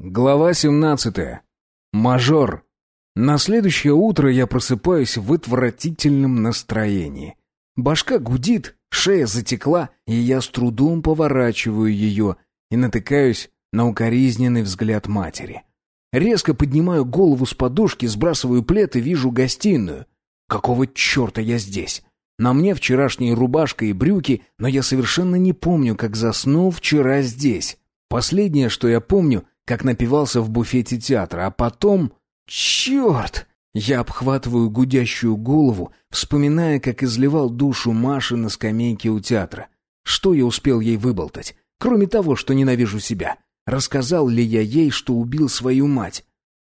Глава 17. Мажор. На следующее утро я просыпаюсь в отвратительном настроении. Башка гудит, шея затекла, и я с трудом поворачиваю ее и натыкаюсь на укоризненный взгляд матери. Резко поднимаю голову с подушки, сбрасываю плед и вижу гостиную. Какого черта я здесь? На мне вчерашняя рубашка и брюки, но я совершенно не помню, как заснул вчера здесь. Последнее, что я помню, как напивался в буфете театра, а потом... Черт! Я обхватываю гудящую голову, вспоминая, как изливал душу Маши на скамейке у театра. Что я успел ей выболтать? Кроме того, что ненавижу себя. Рассказал ли я ей, что убил свою мать?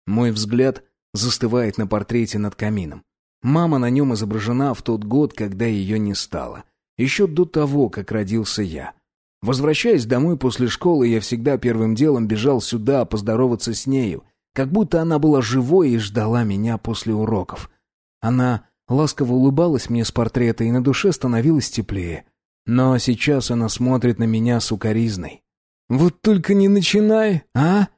Мой взгляд застывает на портрете над камином. Мама на нем изображена в тот год, когда ее не стало. Еще до того, как родился я. Возвращаясь домой после школы, я всегда первым делом бежал сюда поздороваться с нею, как будто она была живой и ждала меня после уроков. Она ласково улыбалась мне с портрета, и на душе становилось теплее. Но сейчас она смотрит на меня с укоризной. «Вот только не начинай, а?»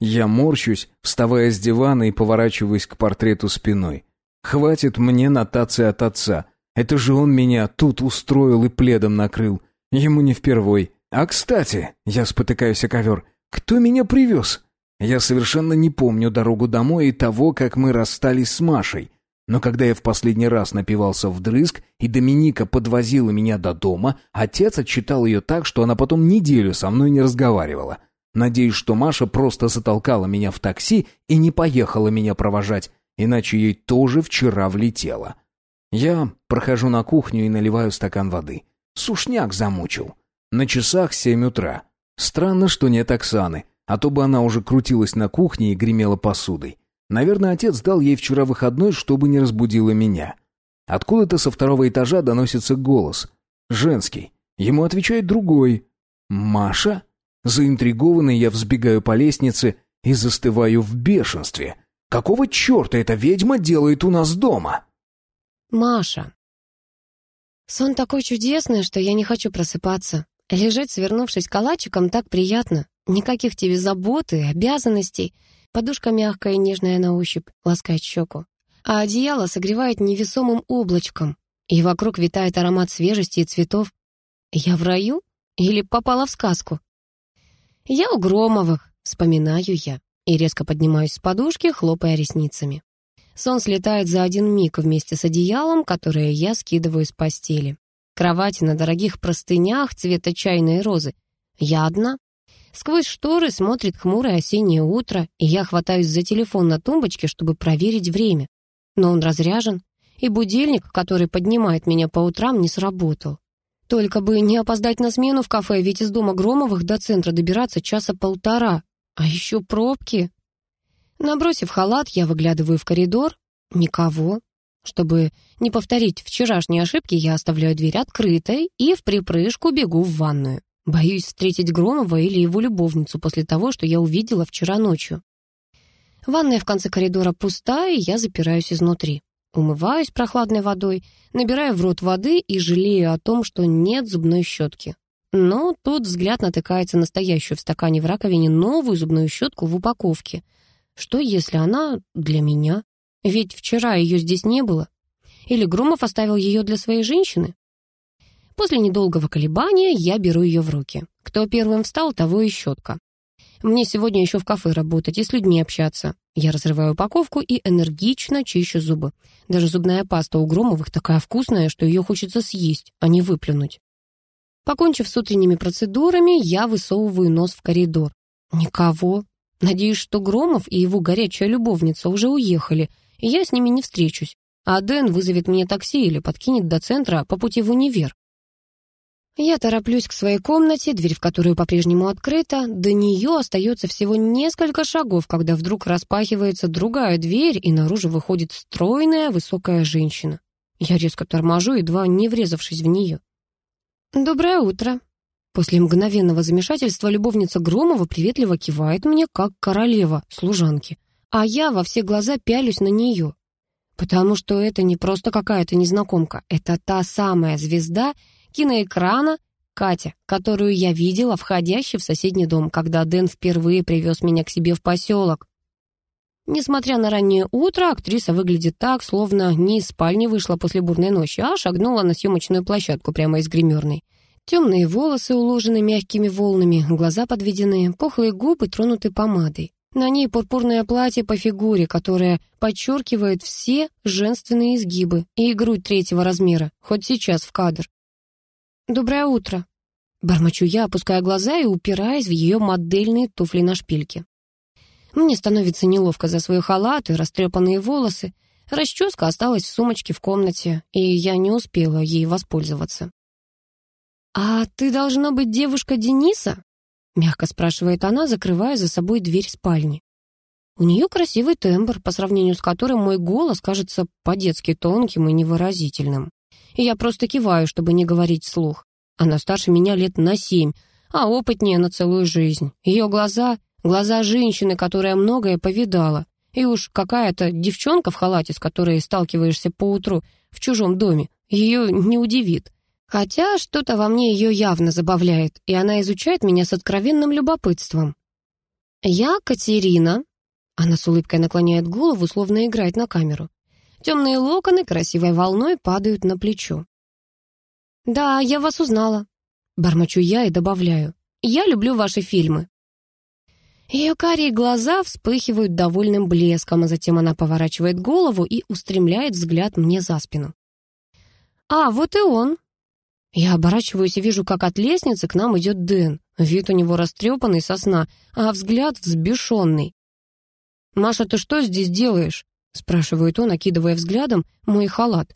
Я морщусь, вставая с дивана и поворачиваясь к портрету спиной. «Хватит мне нотации от отца. Это же он меня тут устроил и пледом накрыл. Ему не впервой. А кстати, я спотыкаюсь о ковер, кто меня привез? Я совершенно не помню дорогу домой и того, как мы расстались с Машей. Но когда я в последний раз напивался вдрызг, и Доминика подвозила меня до дома, отец отчитал ее так, что она потом неделю со мной не разговаривала. Надеюсь, что Маша просто затолкала меня в такси и не поехала меня провожать, иначе ей тоже вчера влетело. Я прохожу на кухню и наливаю стакан воды. Сушняк замучил. На часах семь утра. Странно, что нет Оксаны, а то бы она уже крутилась на кухне и гремела посудой. Наверное, отец дал ей вчера выходной, чтобы не разбудила меня. Откуда-то со второго этажа доносится голос. Женский. Ему отвечает другой. «Маша?» Заинтригованный я взбегаю по лестнице и застываю в бешенстве. «Какого черта эта ведьма делает у нас дома?» «Маша». Сон такой чудесный, что я не хочу просыпаться. Лежать, свернувшись калачиком, так приятно. Никаких тебе забот и обязанностей. Подушка мягкая и нежная на ощупь, ласкает щеку. А одеяло согревает невесомым облачком. И вокруг витает аромат свежести и цветов. Я в раю? Или попала в сказку? Я у Громовых, вспоминаю я. И резко поднимаюсь с подушки, хлопая ресницами. Сон слетает за один миг вместе с одеялом, которое я скидываю с постели. Кровати на дорогих простынях цвета чайной розы. Я одна. Сквозь шторы смотрит хмурое осеннее утро, и я хватаюсь за телефон на тумбочке, чтобы проверить время. Но он разряжен, и будильник, который поднимает меня по утрам, не сработал. Только бы не опоздать на смену в кафе, ведь из дома Громовых до центра добираться часа полтора. А еще пробки. Набросив халат, я выглядываю в коридор. Никого. Чтобы не повторить вчерашние ошибки, я оставляю дверь открытой и в припрыжку бегу в ванную. Боюсь встретить Громова или его любовницу после того, что я увидела вчера ночью. Ванная в конце коридора пустая, и я запираюсь изнутри. Умываюсь прохладной водой, набираю в рот воды и жалею о том, что нет зубной щетки. Но тут взгляд натыкается на стоящую в стакане в раковине новую зубную щетку в упаковке. Что, если она для меня? Ведь вчера ее здесь не было. Или Громов оставил ее для своей женщины? После недолгого колебания я беру ее в руки. Кто первым встал, того и щетка. Мне сегодня еще в кафе работать и с людьми общаться. Я разрываю упаковку и энергично чищу зубы. Даже зубная паста у Громовых такая вкусная, что ее хочется съесть, а не выплюнуть. Покончив с утренними процедурами, я высовываю нос в коридор. Никого. Надеюсь, что Громов и его горячая любовница уже уехали, я с ними не встречусь, а Дэн вызовет мне такси или подкинет до центра по пути в универ. Я тороплюсь к своей комнате, дверь в которую по-прежнему открыта. До нее остается всего несколько шагов, когда вдруг распахивается другая дверь, и наружу выходит стройная, высокая женщина. Я резко торможу, едва не врезавшись в нее. «Доброе утро». После мгновенного замешательства любовница Громова приветливо кивает мне, как королева служанки а я во все глаза пялюсь на нее. Потому что это не просто какая-то незнакомка, это та самая звезда киноэкрана Катя, которую я видела, входящей в соседний дом, когда Дэн впервые привез меня к себе в поселок. Несмотря на раннее утро, актриса выглядит так, словно не из спальни вышла после бурной ночи, а шагнула на съемочную площадку прямо из гримерной. Темные волосы уложены мягкими волнами, глаза подведены, пухлые губы тронуты помадой. На ней пурпурное платье по фигуре, которое подчеркивает все женственные изгибы и грудь третьего размера, хоть сейчас в кадр. «Доброе утро», — бормочу я, опуская глаза и упираясь в ее модельные туфли на шпильке. Мне становится неловко за свой халат и растрепанные волосы. Расческа осталась в сумочке в комнате, и я не успела ей воспользоваться. «А ты должна быть девушка Дениса?» — мягко спрашивает она, закрывая за собой дверь спальни. У нее красивый тембр, по сравнению с которым мой голос кажется по-детски тонким и невыразительным и я просто киваю, чтобы не говорить вслух. Она старше меня лет на семь, а опытнее на целую жизнь. Ее глаза — глаза женщины, которая многое повидала. И уж какая-то девчонка в халате, с которой сталкиваешься поутру в чужом доме, ее не удивит. Хотя что-то во мне ее явно забавляет, и она изучает меня с откровенным любопытством. «Я Катерина», — она с улыбкой наклоняет голову, словно играет на камеру. Темные локоны красивой волной падают на плечо. «Да, я вас узнала», — бормочу я и добавляю. «Я люблю ваши фильмы». Ее карие глаза вспыхивают довольным блеском, а затем она поворачивает голову и устремляет взгляд мне за спину. «А, вот и он!» Я оборачиваюсь и вижу, как от лестницы к нам идет Дэн. Вид у него растрепанный со сна, а взгляд взбешенный. «Маша, ты что здесь делаешь?» спрашивает он, окидывая взглядом мой халат.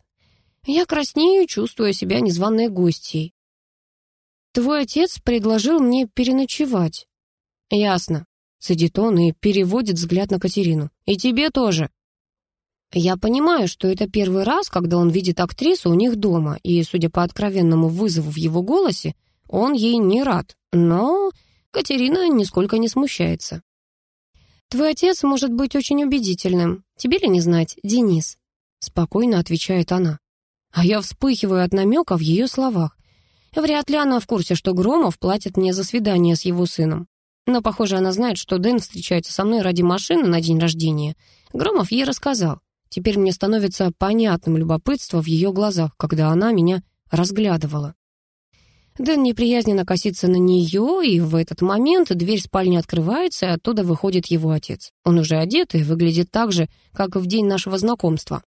Я краснею, чувствуя себя незваной гостьей. «Твой отец предложил мне переночевать». «Ясно», — сидит он и переводит взгляд на Катерину. «И тебе тоже». Я понимаю, что это первый раз, когда он видит актрису у них дома, и, судя по откровенному вызову в его голосе, он ей не рад. Но Катерина нисколько не смущается. «Твой отец может быть очень убедительным. Тебе ли не знать, Денис?» Спокойно отвечает она. А я вспыхиваю от намека в ее словах. Вряд ли она в курсе, что Громов платит мне за свидание с его сыном. Но, похоже, она знает, что Дэн встречается со мной ради машины на день рождения. Громов ей рассказал. Теперь мне становится понятным любопытство в ее глазах, когда она меня разглядывала. Дэн неприязненно косится на нее, и в этот момент дверь спальни открывается, и оттуда выходит его отец. Он уже одет и выглядит так же, как в день нашего знакомства.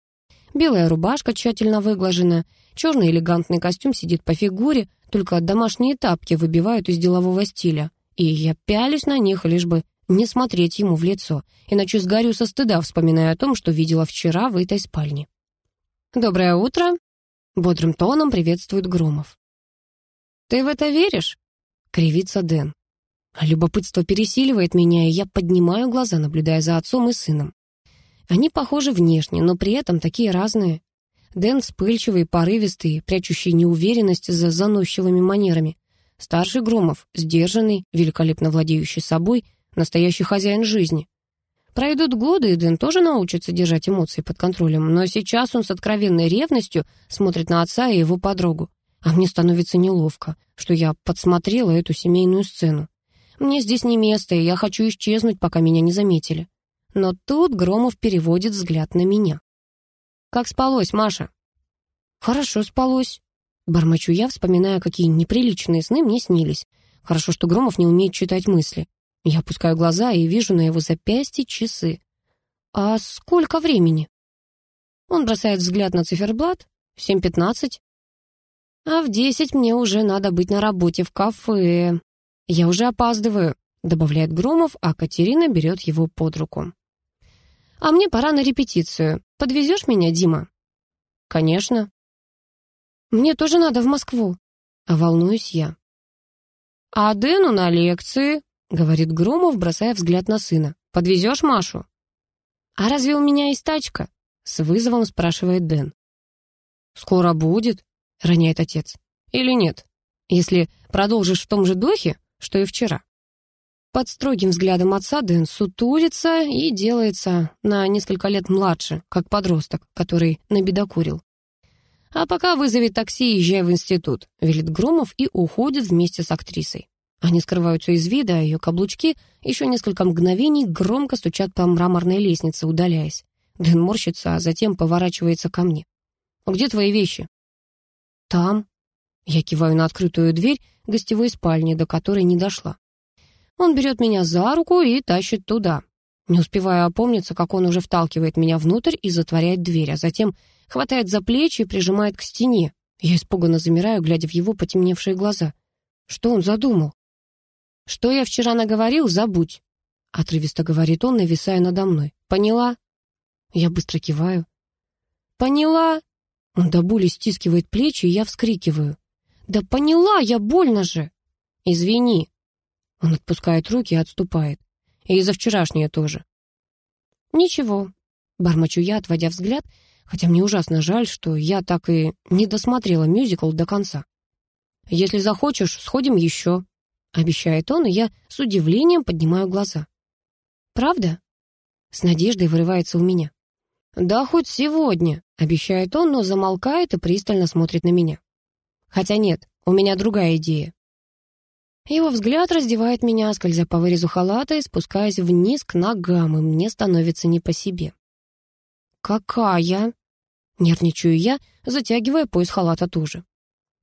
Белая рубашка тщательно выглажена, черный элегантный костюм сидит по фигуре, только домашние тапки выбивают из делового стиля. И я пялюсь на них, лишь бы не смотреть ему в лицо, иначе сгорю со стыда, вспоминая о том, что видела вчера в этой спальне. «Доброе утро!» — бодрым тоном приветствует Громов. «Ты в это веришь?» — кривится Дэн. А любопытство пересиливает меня, и я поднимаю глаза, наблюдая за отцом и сыном. Они похожи внешне, но при этом такие разные. Дэн вспыльчивый, порывистый, прячущий неуверенность за заносчивыми манерами. Старший Громов, сдержанный, великолепно владеющий собой, настоящий хозяин жизни. Пройдут годы, и Дэн тоже научится держать эмоции под контролем, но сейчас он с откровенной ревностью смотрит на отца и его подругу. А мне становится неловко, что я подсмотрела эту семейную сцену. Мне здесь не место, и я хочу исчезнуть, пока меня не заметили. Но тут Громов переводит взгляд на меня. «Как спалось, Маша?» «Хорошо спалось», — бормочу я, вспоминая, какие неприличные сны мне снились. Хорошо, что Громов не умеет читать мысли. Я опускаю глаза и вижу на его запястье часы. «А сколько времени?» Он бросает взгляд на циферблат. «Семь пятнадцать». А в десять мне уже надо быть на работе в кафе. Я уже опаздываю, добавляет Громов, а Катерина берет его под руку. А мне пора на репетицию. Подвезешь меня, Дима? Конечно. Мне тоже надо в Москву. А волнуюсь я. А Дэну на лекции, говорит Громов, бросая взгляд на сына. Подвезешь Машу? А разве у меня есть тачка? С вызовом спрашивает Дэн. Скоро будет, — роняет отец. «Или нет, если продолжишь в том же духе, что и вчера». Под строгим взглядом отца Дэн сутулится и делается на несколько лет младше, как подросток, который набедокурил. «А пока вызови такси и езжай в институт», — велит Громов и уходит вместе с актрисой. Они скрываются из вида, а ее каблучки еще несколько мгновений громко стучат по мраморной лестнице, удаляясь. Дэн морщится, а затем поворачивается ко мне. «Где твои вещи?» «Там». Я киваю на открытую дверь гостевой спальни, до которой не дошла. Он берет меня за руку и тащит туда. Не успеваю опомниться, как он уже вталкивает меня внутрь и затворяет дверь, а затем хватает за плечи и прижимает к стене. Я испуганно замираю, глядя в его потемневшие глаза. Что он задумал? «Что я вчера наговорил, забудь», — отрывисто говорит он, нависая надо мной. «Поняла?» Я быстро киваю. «Поняла?» Он до боли стискивает плечи, и я вскрикиваю. «Да поняла, я больно же!» «Извини!» Он отпускает руки и отступает. И за вчерашнее тоже. «Ничего», — бормочу я, отводя взгляд, хотя мне ужасно жаль, что я так и не досмотрела мюзикл до конца. «Если захочешь, сходим еще», — обещает он, и я с удивлением поднимаю глаза. «Правда?» — с надеждой вырывается у меня. «Да хоть сегодня», — обещает он, но замолкает и пристально смотрит на меня. «Хотя нет, у меня другая идея». Его взгляд раздевает меня, скользя по вырезу халата и спускаясь вниз к ногам, и мне становится не по себе. «Какая?» — нервничаю я, затягивая пояс халата тоже.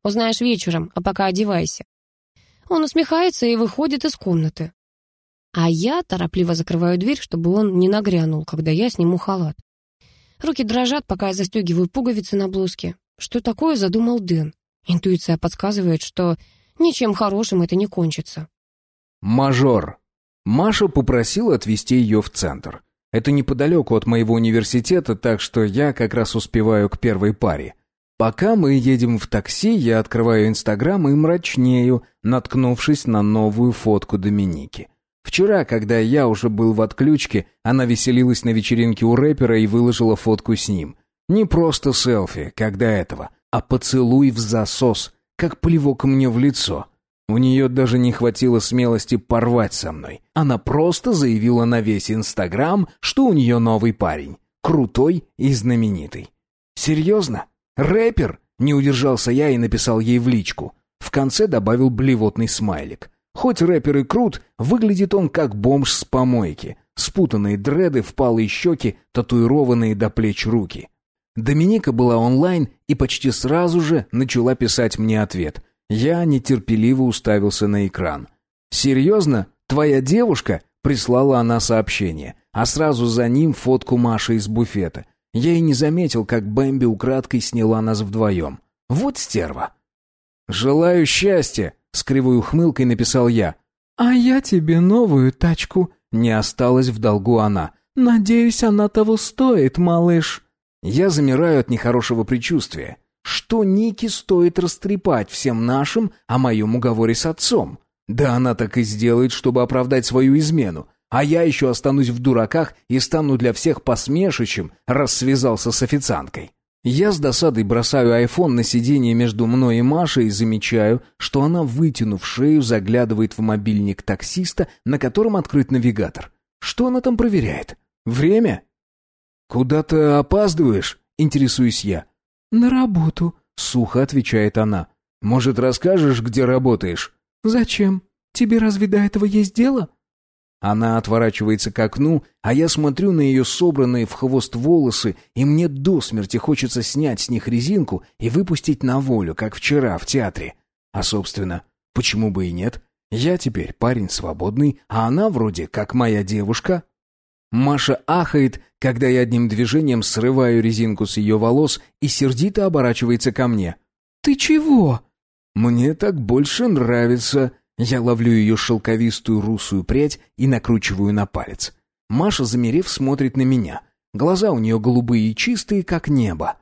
«Узнаешь вечером, а пока одевайся». Он усмехается и выходит из комнаты. А я торопливо закрываю дверь, чтобы он не нагрянул, когда я сниму халат. Руки дрожат, пока я застегиваю пуговицы на блузке. Что такое задумал Дэн? Интуиция подсказывает, что ничем хорошим это не кончится. Мажор. Маша попросила отвезти ее в центр. Это неподалеку от моего университета, так что я как раз успеваю к первой паре. Пока мы едем в такси, я открываю Инстаграм и мрачнею, наткнувшись на новую фотку Доминики. Вчера, когда я уже был в отключке, она веселилась на вечеринке у рэпера и выложила фотку с ним. Не просто селфи, как до этого, а поцелуй в засос, как плевок мне в лицо. У нее даже не хватило смелости порвать со мной. Она просто заявила на весь Инстаграм, что у нее новый парень. Крутой и знаменитый. «Серьезно? Рэпер?» Не удержался я и написал ей в личку. В конце добавил блевотный смайлик. Хоть рэпер и крут, выглядит он как бомж с помойки. Спутанные дреды, впалые щеки, татуированные до плеч руки. Доминика была онлайн и почти сразу же начала писать мне ответ. Я нетерпеливо уставился на экран. «Серьезно? Твоя девушка?» — прислала она сообщение, а сразу за ним фотку Маши из буфета. Я и не заметил, как Бэмби украдкой сняла нас вдвоем. Вот стерва. «Желаю счастья!» С кривой ухмылкой написал я. «А я тебе новую тачку». Не осталась в долгу она. «Надеюсь, она того стоит, малыш». Я замираю от нехорошего предчувствия. Что Ники стоит растрепать всем нашим о моем уговоре с отцом? Да она так и сделает, чтобы оправдать свою измену. А я еще останусь в дураках и стану для всех посмешищем, раз связался с официанткой. Я с досадой бросаю айфон на сиденье между мной и Машей и замечаю, что она, вытянув шею, заглядывает в мобильник таксиста, на котором открыт навигатор. Что она там проверяет? Время? «Куда-то опаздываешь?» — интересуюсь я. «На работу», — сухо отвечает она. «Может, расскажешь, где работаешь?» «Зачем? Тебе разве до этого есть дело?» Она отворачивается к окну, а я смотрю на ее собранные в хвост волосы, и мне до смерти хочется снять с них резинку и выпустить на волю, как вчера в театре. А, собственно, почему бы и нет? Я теперь парень свободный, а она вроде как моя девушка. Маша ахает, когда я одним движением срываю резинку с ее волос и сердито оборачивается ко мне. «Ты чего?» «Мне так больше нравится», я ловлю ее шелковистую русую прядь и накручиваю на палец. Маша, замерев, смотрит на меня. Глаза у нее голубые и чистые, как небо.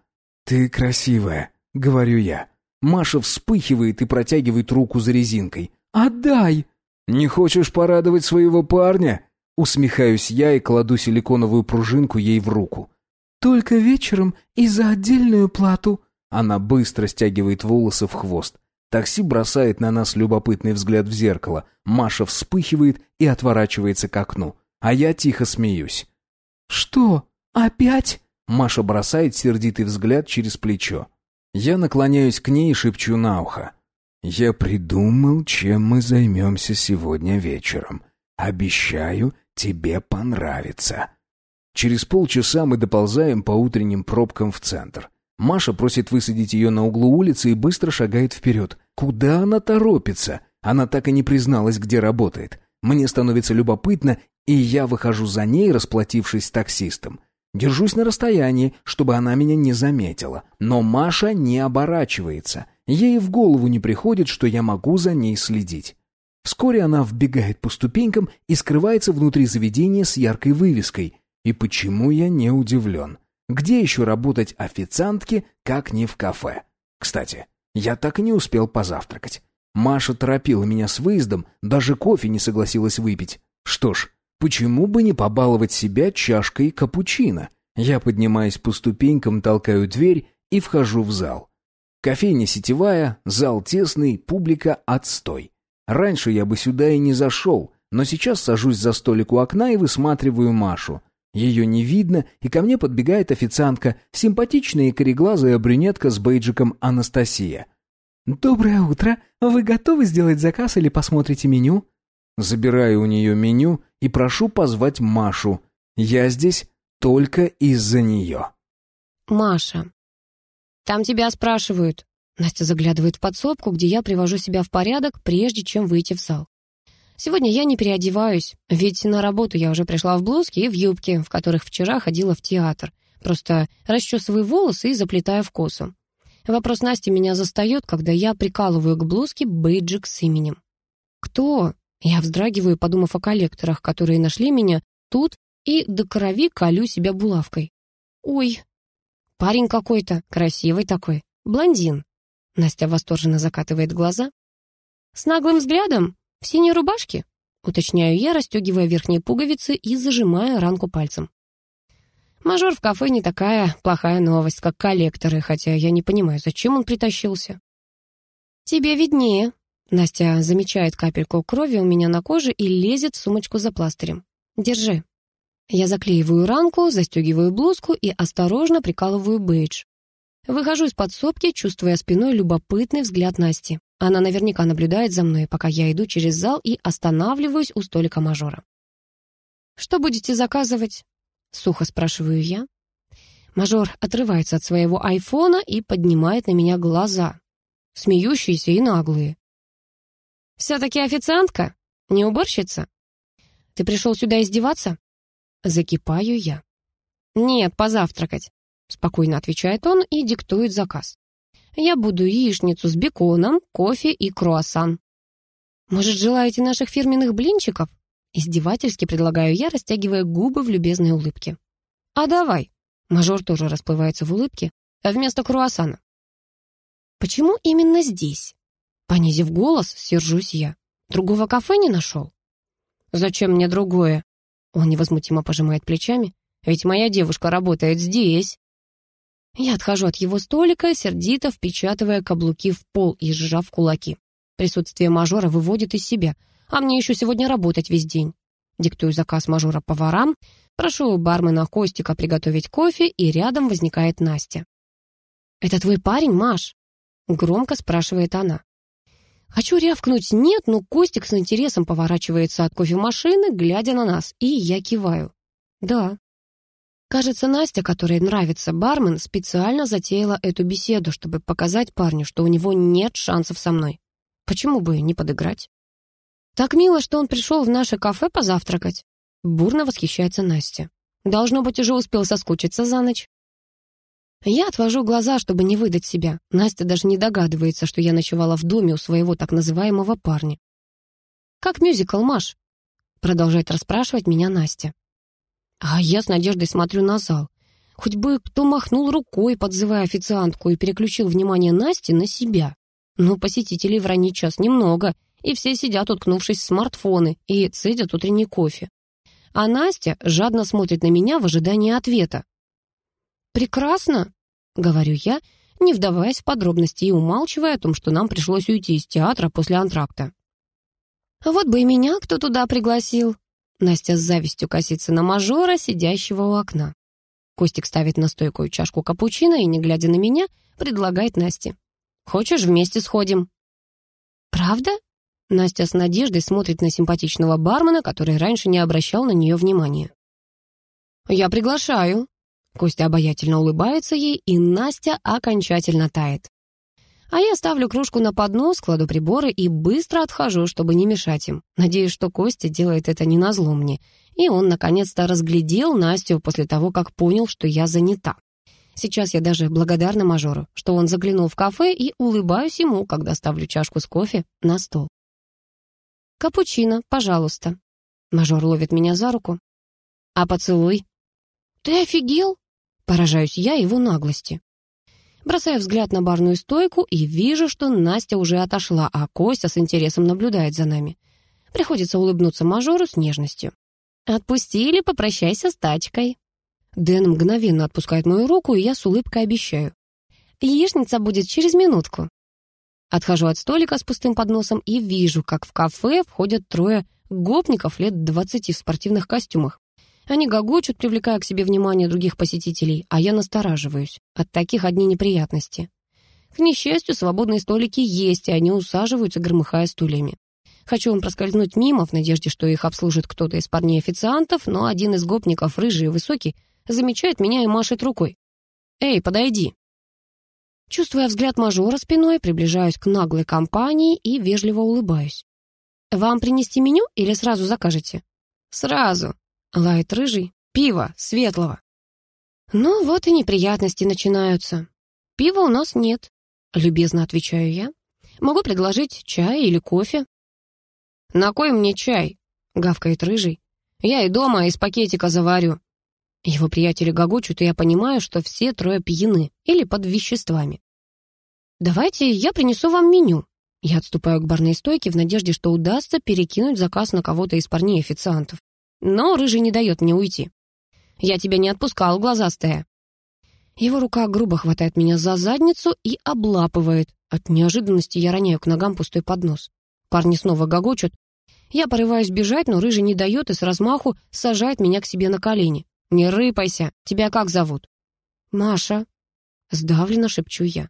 «Ты красивая», — говорю я. Маша вспыхивает и протягивает руку за резинкой. «Отдай!» «Не хочешь порадовать своего парня?» Усмехаюсь я и кладу силиконовую пружинку ей в руку. «Только вечером и за отдельную плату». Она быстро стягивает волосы в хвост. Такси бросает на нас любопытный взгляд в зеркало. Маша вспыхивает и отворачивается к окну. А я тихо смеюсь. «Что? Опять?» Маша бросает сердитый взгляд через плечо. Я наклоняюсь к ней и шепчу на ухо. «Я придумал, чем мы займемся сегодня вечером. Обещаю, тебе понравится». Через полчаса мы доползаем по утренним пробкам в центр. Маша просит высадить ее на углу улицы и быстро шагает вперед. Куда она торопится? Она так и не призналась, где работает. Мне становится любопытно, и я выхожу за ней, расплатившись с таксистом. Держусь на расстоянии, чтобы она меня не заметила. Но Маша не оборачивается. Ей в голову не приходит, что я могу за ней следить. Вскоре она вбегает по ступенькам и скрывается внутри заведения с яркой вывеской. И почему я не удивлен? Где еще работать официантке, как не в кафе? Кстати, я так и не успел позавтракать. Маша торопила меня с выездом, даже кофе не согласилась выпить. Что ж, Почему бы не побаловать себя чашкой капучино? Я поднимаюсь по ступенькам, толкаю дверь и вхожу в зал. Кофейня сетевая, зал тесный, публика отстой. Раньше я бы сюда и не зашел, но сейчас сажусь за столик у окна и высматриваю Машу. Ее не видно, и ко мне подбегает официантка, симпатичная и кореглазая брюнетка с бейджиком Анастасия. «Доброе утро. Вы готовы сделать заказ или посмотрите меню?» Забираю у нее меню и прошу позвать Машу. Я здесь только из-за нее. Маша. Там тебя спрашивают. Настя заглядывает в подсобку, где я привожу себя в порядок, прежде чем выйти в зал. Сегодня я не переодеваюсь, ведь на работу я уже пришла в блузке и в юбке, в которых вчера ходила в театр. Просто расчесываю волосы и заплетаю в косу. Вопрос Насти меня застает, когда я прикалываю к блузке бейджик с именем. «Кто?» Я вздрагиваю, подумав о коллекторах, которые нашли меня тут, и до крови колю себя булавкой. «Ой, парень какой-то, красивый такой, блондин». Настя восторженно закатывает глаза. «С наглым взглядом? В синей рубашке?» Уточняю я, расстегивая верхние пуговицы и зажимая ранку пальцем. Мажор в кафе не такая плохая новость, как коллекторы, хотя я не понимаю, зачем он притащился. «Тебе виднее», Настя замечает капельку крови у меня на коже и лезет в сумочку за пластырем. «Держи». Я заклеиваю ранку, застегиваю блузку и осторожно прикалываю бейдж. Выхожу из подсобки, чувствуя спиной любопытный взгляд Насти. Она наверняка наблюдает за мной, пока я иду через зал и останавливаюсь у столика мажора. «Что будете заказывать?» — сухо спрашиваю я. Мажор отрывается от своего айфона и поднимает на меня глаза. Смеющиеся и наглые. «Все-таки официантка? Не уборщица? Ты пришел сюда издеваться?» Закипаю я. «Нет, позавтракать», — спокойно отвечает он и диктует заказ. «Я буду яичницу с беконом, кофе и круассан». «Может, желаете наших фирменных блинчиков?» Издевательски предлагаю я, растягивая губы в любезной улыбке. «А давай». Мажор тоже расплывается в улыбке. А вместо круассана. «Почему именно здесь?» Понизив голос, сержусь я. Другого кафе не нашел? Зачем мне другое? Он невозмутимо пожимает плечами. Ведь моя девушка работает здесь. Я отхожу от его столика, сердито впечатывая каблуки в пол и сжав кулаки. Присутствие мажора выводит из себя, а мне еще сегодня работать весь день. Диктую заказ мажора поварам, прошу бармена Костика приготовить кофе, и рядом возникает Настя. «Это твой парень, Маш?» Громко спрашивает она. Хочу рявкнуть «нет», но Костик с интересом поворачивается от кофемашины, глядя на нас, и я киваю. «Да». Кажется, Настя, которой нравится бармен, специально затеяла эту беседу, чтобы показать парню, что у него нет шансов со мной. Почему бы не подыграть? Так мило, что он пришел в наше кафе позавтракать. Бурно восхищается Настя. Должно быть, уже успел соскучиться за ночь. Я отвожу глаза, чтобы не выдать себя. Настя даже не догадывается, что я ночевала в доме у своего так называемого парня. «Как мюзикл, Маш?» Продолжает расспрашивать меня Настя. А я с надеждой смотрю на зал. Хоть бы кто махнул рукой, подзывая официантку, и переключил внимание Насти на себя. Но посетителей в ранний час немного, и все сидят, уткнувшись в смартфоны, и цедят утренний кофе. А Настя жадно смотрит на меня в ожидании ответа. «Прекрасно», — говорю я, не вдаваясь в подробности и умалчивая о том, что нам пришлось уйти из театра после антракта. «Вот бы и меня кто туда пригласил». Настя с завистью косится на мажора, сидящего у окна. Костик ставит на стойку чашку капучино и, не глядя на меня, предлагает Насте. «Хочешь, вместе сходим?» «Правда?» Настя с надеждой смотрит на симпатичного бармена, который раньше не обращал на нее внимания. «Я приглашаю». Костя обаятельно улыбается ей, и Настя окончательно тает. А я ставлю кружку на поднос, кладу приборы и быстро отхожу, чтобы не мешать им. Надеюсь, что Костя делает это не назло мне. И он наконец-то разглядел Настю после того, как понял, что я занята. Сейчас я даже благодарна мажору, что он заглянул в кафе и улыбаюсь ему, когда ставлю чашку с кофе на стол. «Капучино, пожалуйста». Мажор ловит меня за руку. «А поцелуй?» «Ты офигел?» Поражаюсь я его наглости. Бросаю взгляд на барную стойку и вижу, что Настя уже отошла, а Костя с интересом наблюдает за нами. Приходится улыбнуться мажору с нежностью. «Отпустили, попрощайся с тачкой». Дэн мгновенно отпускает мою руку, и я с улыбкой обещаю. «Яичница будет через минутку». Отхожу от столика с пустым подносом и вижу, как в кафе входят трое гопников лет двадцати в спортивных костюмах. Они гогочут, привлекая к себе внимание других посетителей, а я настораживаюсь. От таких одни неприятности. К несчастью, свободные столики есть, и они усаживаются, громыхая стульями. Хочу им проскользнуть мимо, в надежде, что их обслужит кто-то из парней-официантов, но один из гопников, рыжий и высокий, замечает меня и машет рукой. «Эй, подойди!» Чувствуя взгляд мажора спиной, приближаюсь к наглой компании и вежливо улыбаюсь. «Вам принести меню или сразу закажете?» «Сразу», Лает рыжий. Пиво, светлого. Ну вот и неприятности начинаются. Пива у нас нет, любезно отвечаю я. Могу предложить чай или кофе. На кой мне чай? Гавкает рыжий. Я и дома из пакетика заварю. Его приятели гогочут, и я понимаю, что все трое пьяны или под веществами. «Давайте я принесу вам меню». Я отступаю к барной стойке в надежде, что удастся перекинуть заказ на кого-то из парней-официантов. Но Рыжий не дает мне уйти. «Я тебя не отпускал, глазастая». Его рука грубо хватает меня за задницу и облапывает. От неожиданности я роняю к ногам пустой поднос. Парни снова гогочут. Я порываюсь бежать, но Рыжий не дает и с размаху сажает меня к себе на колени. «Не рыпайся! Тебя как зовут?» «Маша». Сдавленно шепчу я.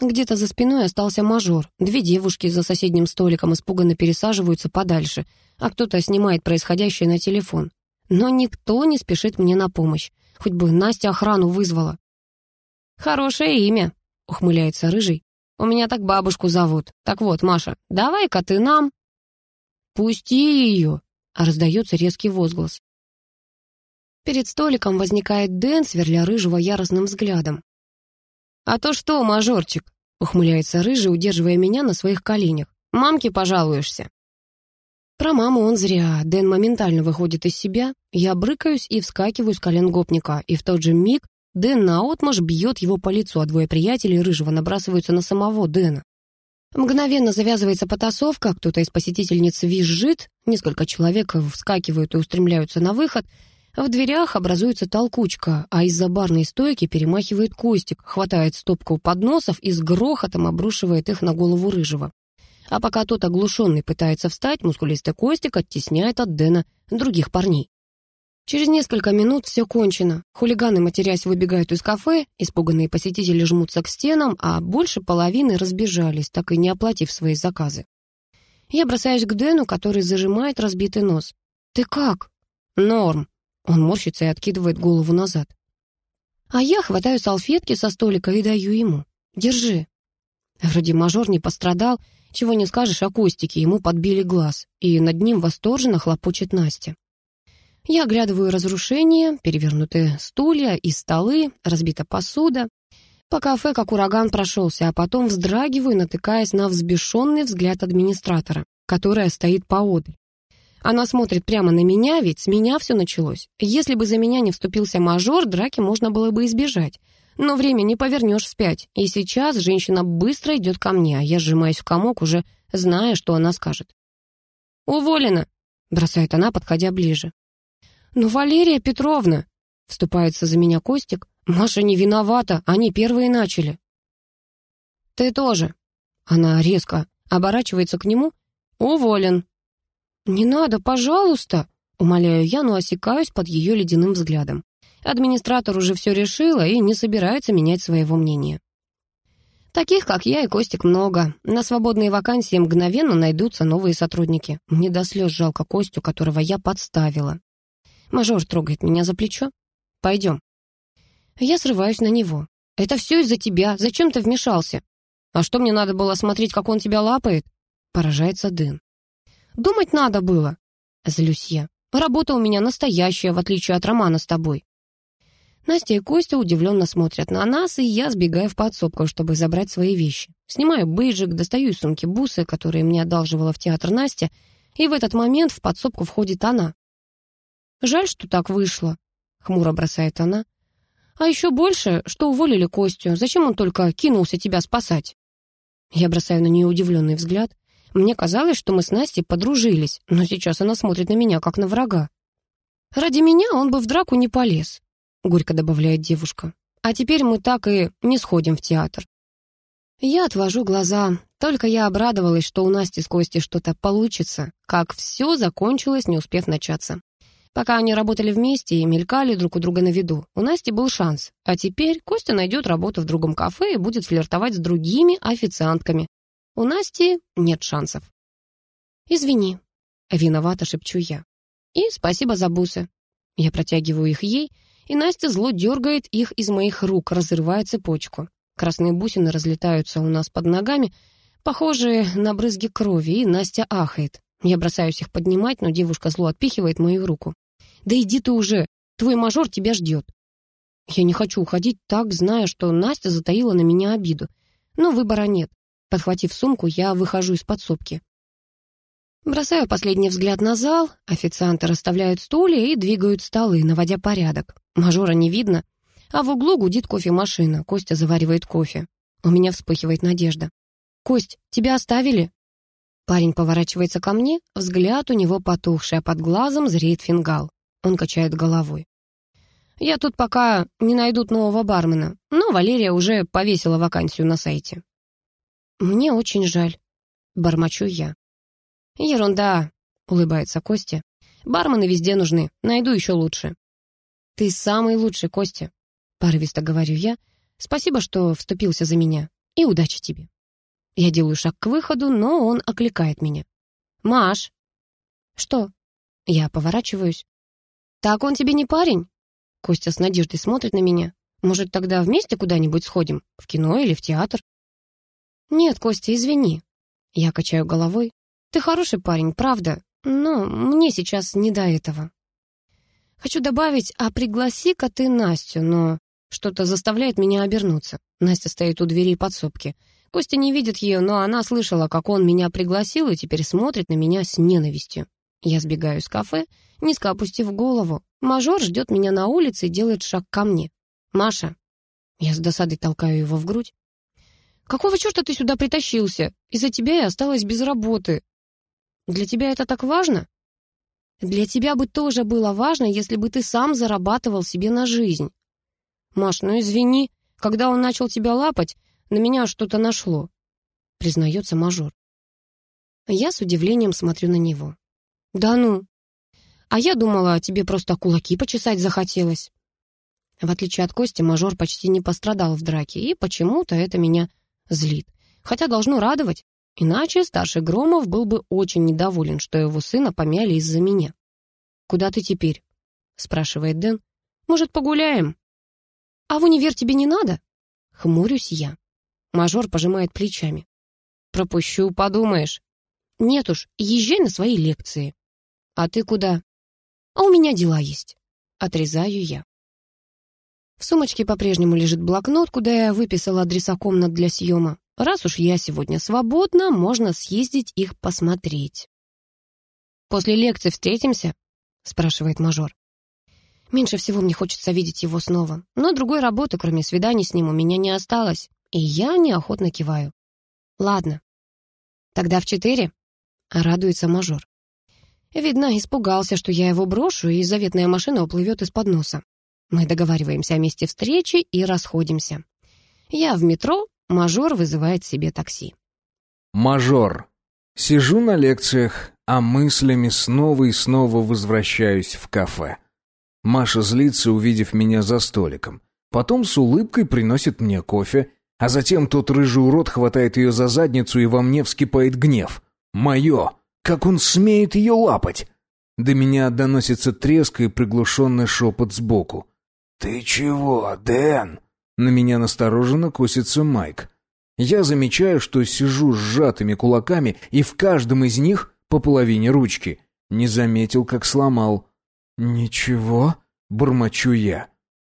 Где-то за спиной остался мажор. Две девушки за соседним столиком испуганно пересаживаются подальше, а кто-то снимает происходящее на телефон. Но никто не спешит мне на помощь. Хоть бы Настя охрану вызвала. «Хорошее имя», — ухмыляется Рыжий. «У меня так бабушку зовут. Так вот, Маша, давай-ка ты нам...» «Пусти ее!» — раздается резкий возглас. Перед столиком возникает Дэн, сверля Рыжего яростным взглядом. «А то что, мажорчик?» — ухмыляется Рыжий, удерживая меня на своих коленях. «Мамке пожалуешься». Про маму он зря. Дэн моментально выходит из себя. Я брыкаюсь и вскакиваю с колен гопника. И в тот же миг Дэн наотмашь бьет его по лицу, а двое приятелей Рыжего набрасываются на самого Дэна. Мгновенно завязывается потасовка, кто-то из посетительниц визжит, несколько человек вскакивают и устремляются на выход — в дверях образуется толкучка, а из-за барной стойки перемахивает Костик, хватает стопку подносов и с грохотом обрушивает их на голову Рыжего. А пока тот оглушенный пытается встать, мускулистый Костик оттесняет от Дэна других парней. Через несколько минут все кончено. Хулиганы, матерясь, выбегают из кафе, испуганные посетители жмутся к стенам, а больше половины разбежались, так и не оплатив свои заказы. Я бросаюсь к Дэну, который зажимает разбитый нос. «Ты как?» «Норм», он морщится и откидывает голову назад. А я хватаю салфетки со столика и даю ему. Держи. Вроде мажор не пострадал, чего не скажешь о Костике, ему подбили глаз, и над ним восторженно хлопочет Настя. Я оглядываю разрушения, перевернутые стулья и столы, разбита посуда. По кафе как ураган прошелся, а потом вздрагиваю, натыкаясь на взбешенный взгляд администратора, которая стоит поодаль. Она смотрит прямо на меня, ведь с меня все началось. Если бы за меня не вступился мажор, драки можно было бы избежать. Но время не повернешь вспять, и сейчас женщина быстро идет ко мне, а я сжимаюсь в комок, уже зная, что она скажет. «Уволена!» — бросает она, подходя ближе. «Ну, Валерия Петровна!» — вступается за меня Костик. «Маша не виновата, они первые начали». «Ты тоже!» Она резко оборачивается к нему. «Уволен!» «Не надо, пожалуйста!» Умоляю я, но осекаюсь под ее ледяным взглядом. Администратор уже все решила и не собирается менять своего мнения. Таких, как я и Костик, много. На свободные вакансии мгновенно найдутся новые сотрудники. Мне до слез жалко Костю, которого я подставила. Мажор трогает меня за плечо. «Пойдем». Я срываюсь на него. «Это все из-за тебя. Зачем ты вмешался?» «А что мне надо было смотреть, как он тебя лапает?» Поражается Дын. «Думать надо было». Злюсь я. «Работа у меня настоящая, в отличие от романа с тобой». Настя и Костя удивленно смотрят на нас, и я сбегаю в подсобку, чтобы забрать свои вещи. Снимаю бейджик, достаю из сумки бусы, которые мне одалживала в театр Настя, и в этот момент в подсобку входит она. «Жаль, что так вышло», — хмуро бросает она. «А еще больше, что уволили Костю. Зачем он только кинулся тебя спасать?» Я бросаю на нее удивленный взгляд. Мне казалось, что мы с Настей подружились, но сейчас она смотрит на меня, как на врага. Ради меня он бы в драку не полез. — горько добавляет девушка. «А теперь мы так и не сходим в театр». Я отвожу глаза. Только я обрадовалась, что у Насти с Костей что-то получится, как все закончилось, не успев начаться. Пока они работали вместе и мелькали друг у друга на виду, у Насти был шанс. А теперь Костя найдет работу в другом кафе и будет флиртовать с другими официантками. У Насти нет шансов. «Извини», — виновато шепчу я. «И спасибо за бусы». Я протягиваю их ей, и Настя зло дергает их из моих рук, разрывая цепочку. Красные бусины разлетаются у нас под ногами, похожие на брызги крови, и Настя ахает. Я бросаюсь их поднимать, но девушка зло отпихивает мою руку. «Да иди ты уже! Твой мажор тебя ждет!» Я не хочу уходить так, зная, что Настя затаила на меня обиду. Но выбора нет. Подхватив сумку, я выхожу из подсобки. Бросаю последний взгляд на зал, официанты расставляют стулья и двигают столы, наводя порядок. Мажора не видно, а в углу гудит кофемашина, Костя заваривает кофе. У меня вспыхивает надежда. «Кость, тебя оставили?» Парень поворачивается ко мне, взгляд у него потухший, а под глазом зреет фингал. Он качает головой. «Я тут пока не найдут нового бармена, но Валерия уже повесила вакансию на сайте». «Мне очень жаль», — бормочу я. «Ерунда», — улыбается Костя. «Бармены везде нужны, найду еще лучше». «Ты самый лучший, Костя», — порывисто говорю я. «Спасибо, что вступился за меня. И удачи тебе». Я делаю шаг к выходу, но он окликает меня. «Маш!» «Что?» Я поворачиваюсь. «Так он тебе не парень?» Костя с надеждой смотрит на меня. «Может, тогда вместе куда-нибудь сходим? В кино или в театр?» «Нет, Костя, извини». Я качаю головой. Ты хороший парень, правда, но мне сейчас не до этого. Хочу добавить, а пригласи-ка ты Настю, но что-то заставляет меня обернуться. Настя стоит у двери подсобки. Костя не видит ее, но она слышала, как он меня пригласил и теперь смотрит на меня с ненавистью. Я сбегаю из кафе, низко опустив голову. Мажор ждет меня на улице и делает шаг ко мне. «Маша». Я с досадой толкаю его в грудь. «Какого черта ты сюда притащился? Из-за тебя я осталась без работы. Для тебя это так важно? Для тебя бы тоже было важно, если бы ты сам зарабатывал себе на жизнь. Маш, ну извини, когда он начал тебя лапать, на меня что-то нашло, признается мажор. Я с удивлением смотрю на него. Да ну. А я думала, тебе просто кулаки почесать захотелось. В отличие от Кости, мажор почти не пострадал в драке, и почему-то это меня злит. Хотя должно радовать. Иначе старший Громов был бы очень недоволен, что его сына помяли из-за меня. «Куда ты теперь?» — спрашивает Дэн. «Может, погуляем?» «А в универ тебе не надо?» Хмурюсь я. Мажор пожимает плечами. «Пропущу, подумаешь». «Нет уж, езжай на свои лекции». «А ты куда?» «А у меня дела есть». Отрезаю я. В сумочке по-прежнему лежит блокнот, куда я выписала адреса комнат для съема. Раз уж я сегодня свободна, можно съездить их посмотреть. «После лекции встретимся?» — спрашивает мажор. Меньше всего мне хочется видеть его снова, но другой работы, кроме свиданий с ним, у меня не осталось, и я неохотно киваю. «Ладно. Тогда в четыре?» — радуется мажор. Видно, испугался, что я его брошу, и заветная машина уплывет из-под носа. Мы договариваемся о месте встречи и расходимся. Я в метро, Мажор вызывает себе такси. Мажор. Сижу на лекциях, а мыслями снова и снова возвращаюсь в кафе. Маша злится, увидев меня за столиком. Потом с улыбкой приносит мне кофе. А затем тот рыжий урод хватает ее за задницу, и во мне вскипает гнев. Мое! Как он смеет ее лапать? До меня доносится треск и приглушенный шепот сбоку. «Ты чего, Дэн?» На меня настороженно косится Майк. Я замечаю, что сижу с сжатыми кулаками, и в каждом из них по половине ручки. Не заметил, как сломал. «Ничего?» — бормочу я.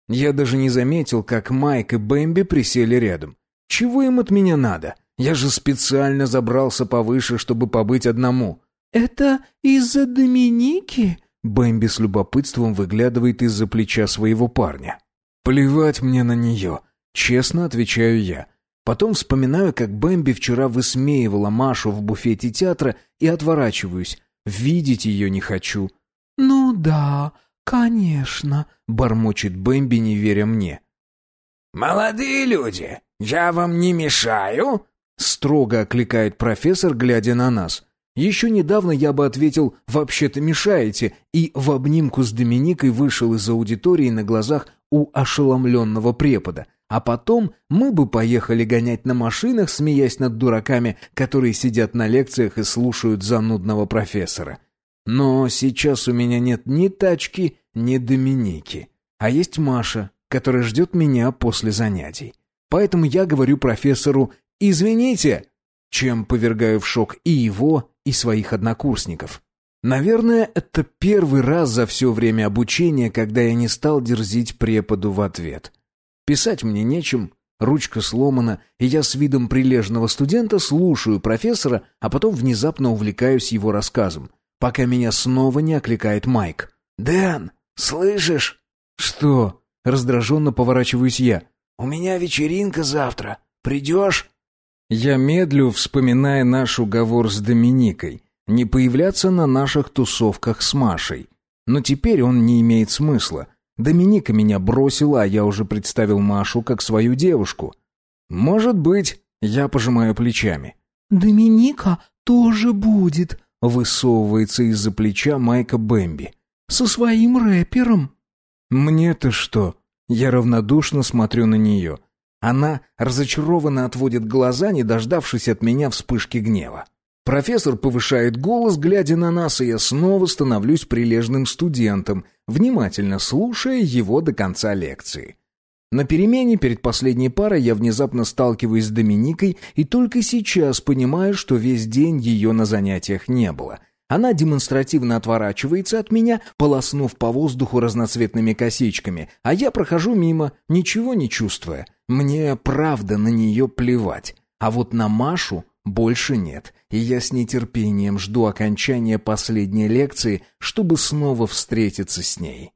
Я даже не заметил, как Майк и Бэмби присели рядом. Чего им от меня надо? Я же специально забрался повыше, чтобы побыть одному. «Это из-за Доминики?» Бэмби с любопытством выглядывает из-за плеча своего парня. «Плевать мне на нее», — честно отвечаю я. Потом вспоминаю, как Бэмби вчера высмеивала Машу в буфете театра и отворачиваюсь. Видеть ее не хочу. «Ну да, конечно», — бормочет Бэмби, не веря мне. «Молодые люди, я вам не мешаю?» — строго окликает профессор, глядя на нас. Еще недавно я бы ответил «вообще-то мешаете» и в обнимку с Доминикой вышел из аудитории на глазах у ошеломленного препода. А потом мы бы поехали гонять на машинах, смеясь над дураками, которые сидят на лекциях и слушают занудного профессора. Но сейчас у меня нет ни тачки, ни Доминики. А есть Маша, которая ждет меня после занятий. Поэтому я говорю профессору «Извините», чем повергаю в шок и его, и своих однокурсников. Наверное, это первый раз за все время обучения, когда я не стал дерзить преподу в ответ. Писать мне нечем, ручка сломана, и я с видом прилежного студента слушаю профессора, а потом внезапно увлекаюсь его рассказом, пока меня снова не окликает Майк. «Дэн, слышишь?» «Что?» — раздраженно поворачиваюсь я. «У меня вечеринка завтра. Придешь?» Я медлю, вспоминая наш уговор с Доминикой, не появляться на наших тусовках с Машей. Но теперь он не имеет смысла. Доминика меня бросила, а я уже представил Машу как свою девушку. Может быть, я пожимаю плечами. «Доминика тоже будет», — высовывается из-за плеча Майка Бэмби. «Со своим рэпером». «Мне-то что?» Я равнодушно смотрю на нее. Она разочарованно отводит глаза, не дождавшись от меня вспышки гнева. Профессор повышает голос, глядя на нас, и я снова становлюсь прилежным студентом, внимательно слушая его до конца лекции. На перемене перед последней парой я внезапно сталкиваюсь с Доминикой и только сейчас понимаю, что весь день ее на занятиях не было — она демонстративно отворачивается от меня, полоснув по воздуху разноцветными косичками, а я прохожу мимо, ничего не чувствуя. Мне правда на нее плевать. А вот на Машу больше нет, и я с нетерпением жду окончания последней лекции, чтобы снова встретиться с ней.